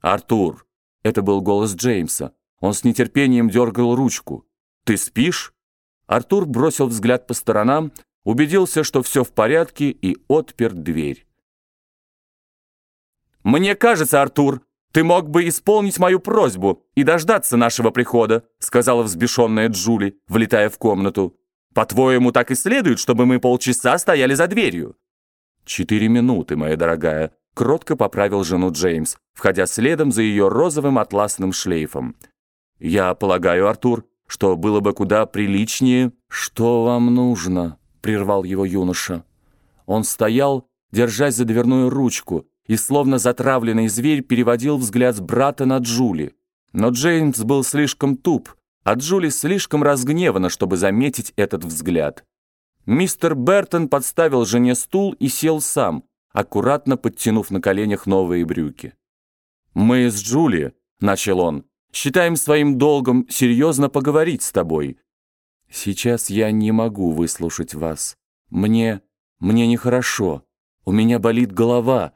«Артур!» — это был голос Джеймса. Он с нетерпением дергал ручку. «Ты спишь?» Артур бросил взгляд по сторонам, убедился, что все в порядке, и отпер дверь. «Мне кажется, Артур, ты мог бы исполнить мою просьбу и дождаться нашего прихода», сказала взбешенная Джули, влетая в комнату. «По-твоему, так и следует, чтобы мы полчаса стояли за дверью?» «Четыре минуты, моя дорогая», — кротко поправил жену Джеймс, входя следом за ее розовым атласным шлейфом. «Я полагаю, Артур, что было бы куда приличнее...» «Что вам нужно?» — прервал его юноша. Он стоял, держась за дверную ручку, и, словно затравленный зверь, переводил взгляд с брата на Джули. Но Джеймс был слишком туп, а Джули слишком разгневана, чтобы заметить этот взгляд. Мистер Бертон подставил жене стул и сел сам, аккуратно подтянув на коленях новые брюки. «Мы с Джули», — начал он, — «считаем своим долгом серьезно поговорить с тобой. Сейчас я не могу выслушать вас. Мне... мне нехорошо. У меня болит голова.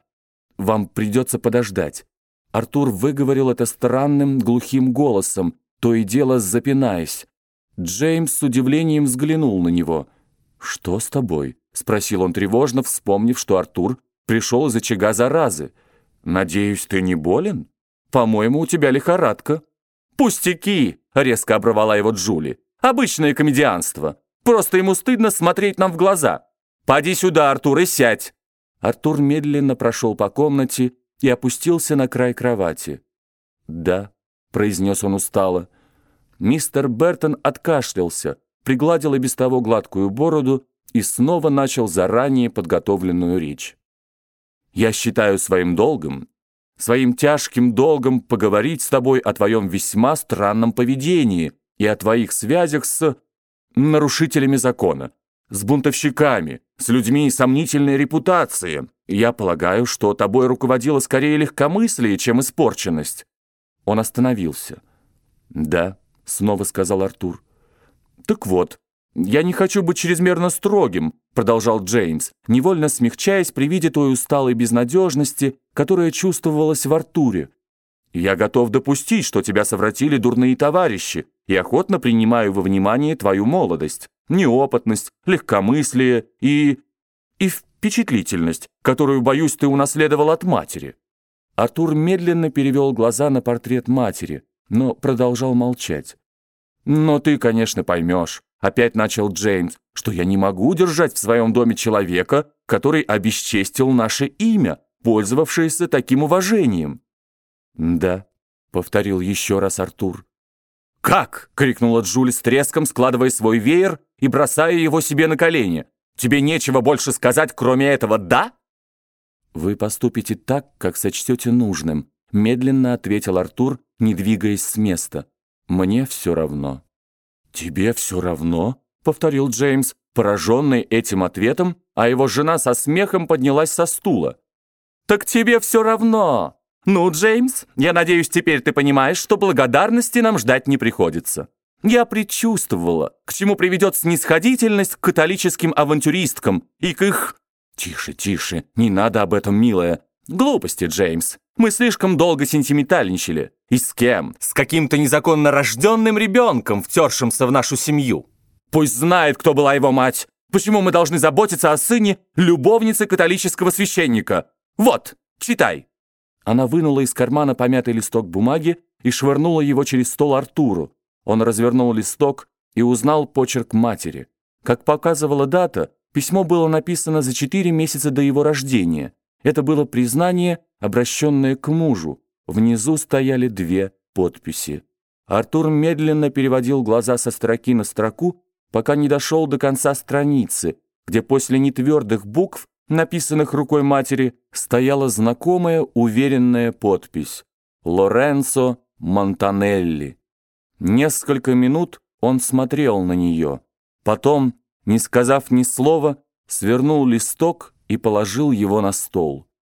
Вам придется подождать». Артур выговорил это странным, глухим голосом, то и дело запинаясь. Джеймс с удивлением взглянул на него. «Что с тобой?» — спросил он тревожно, вспомнив, что Артур пришел из очага заразы. «Надеюсь, ты не болен? По-моему, у тебя лихорадка». «Пустяки!» — резко оборвала его Джули. «Обычное комедианство. Просто ему стыдно смотреть нам в глаза. Поди сюда, Артур, и сядь!» Артур медленно прошел по комнате и опустился на край кровати. «Да», — произнес он устало. Мистер Бертон откашлялся, пригладил и без того гладкую бороду и снова начал заранее подготовленную речь. «Я считаю своим долгом, своим тяжким долгом поговорить с тобой о твоем весьма странном поведении и о твоих связях с нарушителями закона, с бунтовщиками, с людьми сомнительной репутации. Я полагаю, что тобой руководило скорее легкомыслие, чем испорченность». Он остановился. «Да», — снова сказал Артур. «Так вот, я не хочу быть чрезмерно строгим», — продолжал Джеймс, невольно смягчаясь при виде той усталой безнадежности, которая чувствовалась в Артуре. «Я готов допустить, что тебя совратили дурные товарищи, и охотно принимаю во внимание твою молодость, неопытность, легкомыслие и... и впечатлительность, которую, боюсь, ты унаследовал от матери». Артур медленно перевел глаза на портрет матери, но продолжал молчать. «Но ты, конечно, поймешь», — опять начал Джеймс, «что я не могу держать в своем доме человека, который обесчестил наше имя, пользовавшееся таким уважением». «Да», — повторил еще раз Артур. «Как?» — крикнула Джули с треском, складывая свой веер и бросая его себе на колени. «Тебе нечего больше сказать, кроме этого «да»?» «Вы поступите так, как сочтете нужным», — медленно ответил Артур, не двигаясь с места. «Мне все равно». «Тебе все равно?» — повторил Джеймс, пораженный этим ответом, а его жена со смехом поднялась со стула. «Так тебе все равно!» «Ну, Джеймс, я надеюсь, теперь ты понимаешь, что благодарности нам ждать не приходится. Я предчувствовала, к чему приведет снисходительность к католическим авантюристкам и к их...» «Тише, тише, не надо об этом, милая. Глупости, Джеймс. Мы слишком долго сентиментальничали. И с кем? С каким-то незаконно рожденным ребенком, втершимся в нашу семью. Пусть знает, кто была его мать. Почему мы должны заботиться о сыне любовницы католического священника? Вот, читай». Она вынула из кармана помятый листок бумаги и швырнула его через стол Артуру. Он развернул листок и узнал почерк матери. Как показывала дата, письмо было написано за четыре месяца до его рождения. Это было признание, обращенное к мужу. Внизу стояли две подписи. Артур медленно переводил глаза со строки на строку, пока не дошел до конца страницы, где после нетвердых букв написанных рукой матери, стояла знакомая уверенная подпись «Лоренцо Монтанелли». Несколько минут он смотрел на нее. Потом, не сказав ни слова, свернул листок и положил его на стол.